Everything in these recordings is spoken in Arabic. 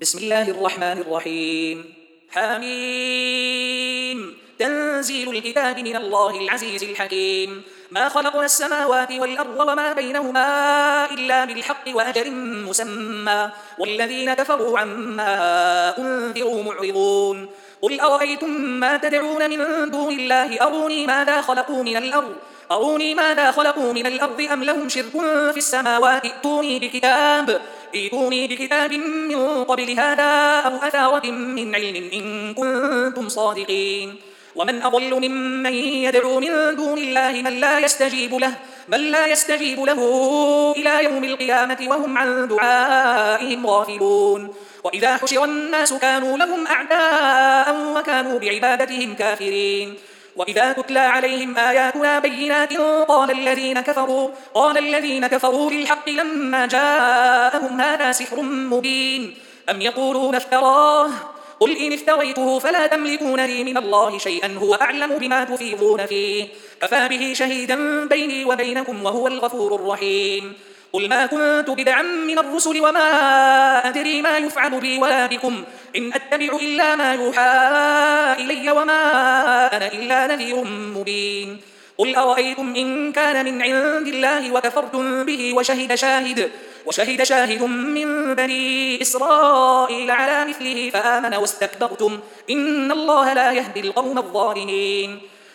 بسم الله الرحمن الرحيم. حميم. تنزيل الكتاب من الله العزيز الحكيم. ما خلقنا السماوات والأرض وما بينهما إلا بالحق وأجل مسمى. والذين كفروا عما أنذروا معرضون. قل أرأيتم ما تدعون من دون الله؟ أروني ماذا خلقوا من الأرض؟ أروني ماذا خلقوا من الأرض أم لهم شرك في السماوات؟ ائتوني بكتاب. ائتوني بكتاب من قبل هذا أو أثارة من علم إن كنتم صادقين ومن أضل ممن يدعو من دون الله من لا يستجيب له من لا يستجيب له إلى يوم القيامة وهم عن دعائهم غافلون وإذا حشر الناس كانوا لهم أعداء وكانوا بعبادتهم كافرين وإذا تتلى عليهم آياتنا بينات قال الذين كفروا قال الذين كفروا للحق لما جاءهم هذا سحر مبين. أم يقولون افتراه؟ قل إن افتريته فلا تملكون لي من الله شيئا هو أعلم بما تفيضون فيه. كفى به شهيدا بيني وبينكم وهو الغفور الرحيم. قل ما كنت بدعا من الرسل وما أدري ما يفعل بي ولا بكم. إن أتبع إلا ما يوحى إلي وما أنا إلا نذير مبين. قل أرأيتم إن كان من عند الله وكفرتم به وشهد شاهد وشهد شاهد من بني إسرائيل على مثله فآمن واستكبرتم. إن الله لا يهدي القوم الظالمين.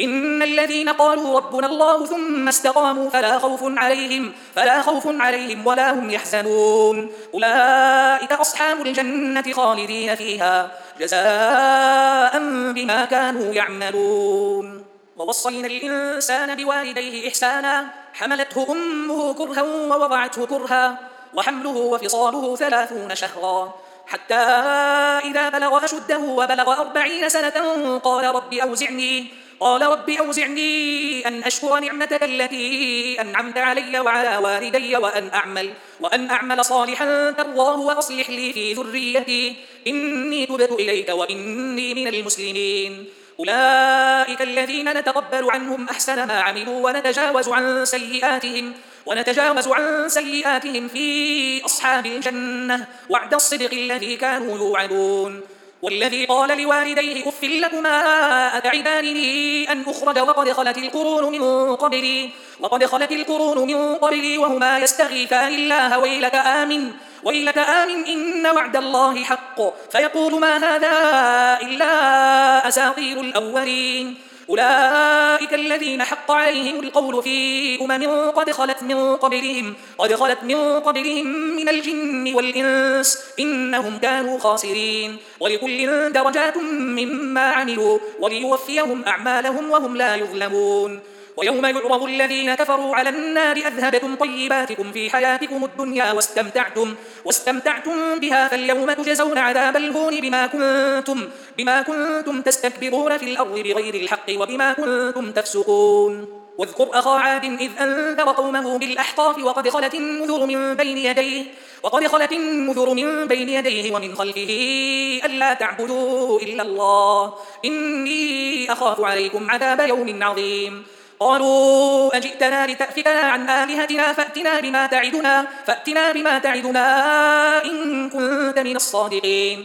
إن الذين قالوا ربنا الله ثم استقاموا فلا خوف عليهم فلا خوف عليهم ولا هم يحزنون. أولئك أصحاب الجنة خالدين فيها جزاء بما كانوا يعملون. ووصينا الإنسان بوالديه إحسانا حملته أمه كرها ووضعته كرها وحمله وفصاله ثلاثون شهرا. حتى إذا بلغ أشده وبلغ أربعين سنة قال رب أوزعني قال رب أوزعني أن أشكر نعمتك التي أنعمت علي وعلى والدي وأن أعمل وأن أعمل صالحا ترضاه وأصلح لي في ذريتي. إني تبت إليك وإني من المسلمين. أولئك الذين نتقبل عنهم أحسن ما عملوا ونتجاوز عن سيئاتهم ونتجاوز عن سيئاتهم في أصحاب الجنة وعد الصدق الذي كانوا يوعدون. والذي قال لوالديه أف لكما أتعبانني أن أخرج وقد خلت القرون من قبلي وقد خلت القرون من قبلي وهما يستغيثان الله ويلك آمن ويلك آمن إن وعد الله حق فيقول ما هذا إلا أساطير الأولين أولئك الذين حق عليهم القول في أمم قد خلت من قبلهم قد خلت من قبلهم من الجن والإنس إنهم كانوا خاسرين. ولكل درجات مما عملوا وليوفيهم أعمالهم وهم لا يظلمون. ويوم يعرض الذين كفروا على النار أذهبتم طيباتكم في حياتكم الدنيا واستمتعتم, واستمتعتم بها فاليوم تجزون عذاب الهون بما كنتم, بما كنتم تستكبرون في الأرض بغير الحق وبما كنتم تفسقون. واذكر أخا عاد إذ أنذر قومه بالأحقاف وقد خلت النذر من بين يديه وقد خلت النذر من بين يديه ومن خلفه ألا تعبدوا إلا الله. إني أخاف عليكم عذاب يوم عظيم. قالوا أجئتنا لتأفكنا عن آلهتنا فأتنا بما تعدنا فأتنا بما تعدنا إن كنت من الصادقين.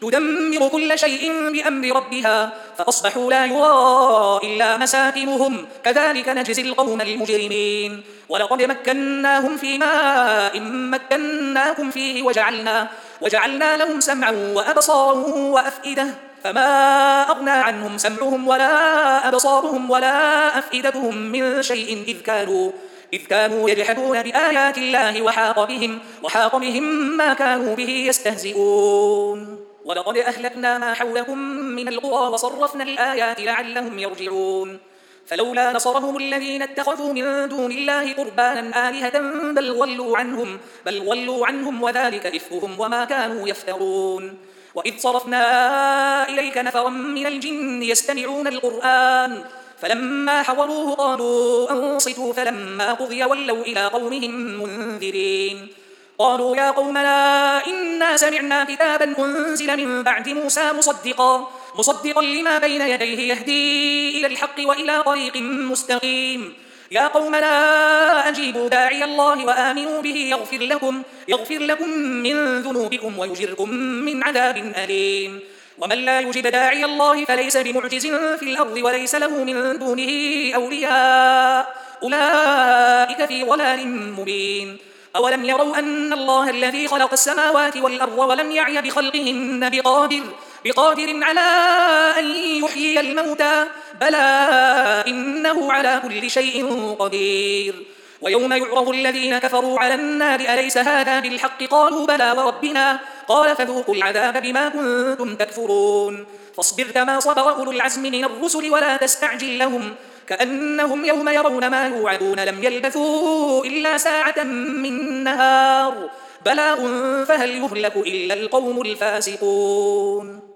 تدمر كل شيء بأمر ربها فأصبحوا لا يرى إلا مساكنهم. كذلك نجزي القوم المجرمين. ولقد مكناهم في ماء مكناكم فيه وجعلنا, وجعلنا لهم سمعا وأبصارا وأفئدة. فما أغنى عنهم سمعهم ولا أبصارهم ولا أفئدتهم من شيء إذ كانوا إذ كانوا يجحدون بآيات الله وحاق بهم, وحاق بهم ما كانوا به يستهزئون. ولقد أهلكنا ما حولكم من القرى وصرفنا الآيات لعلهم يرجعون. فلولا نصرهم الذين اتخذوا من دون الله قربانا آلهة بل ولوا عنهم بل ولوا عنهم وذلك إفكهم وما كانوا يفترون. وإذ صرفنا إليك نفرا من الجن يستمعون القرآن فلما حضروه قالوا أنصتوا فلما قضي ولوا إلى قومهم منذرين. قالوا يا قومنا إنا سمعنا كتابا أنزل من بعد موسى مصدقا مصدقا لما بين يديه يهدي إلى الحق وإلى طريق مستقيم. يا قومنا أجيبوا داعي الله وآمنوا به يغفر لكم, يغفر لكم من ذنوبكم ويجركم من عذاب أليم. ومن لا يجب داعي الله فليس بمعجز في الأرض وليس له من دونه أولياء. أولئك في ضلال مبين. أولم يروا أن الله الذي خلق السماوات والأرض ولم يعي بخلقهن بقادر بقادر على أن يحيي الموتى بلى إنه على كل شيء قدير. ويوم يعرض الذين كفروا على النار أليس هذا بالحق؟ قالوا بلى وربنا. قال فذوقوا العذاب بما كنتم تكفرون. فاصبر كما صبر أولو العزم من الرسل ولا تستعجل لهم. كأنهم يوم يرون ما يوعدون لم يلبثوا إلا ساعة من نهار. بلاغ فهل يهلك إلا القوم الفاسقون؟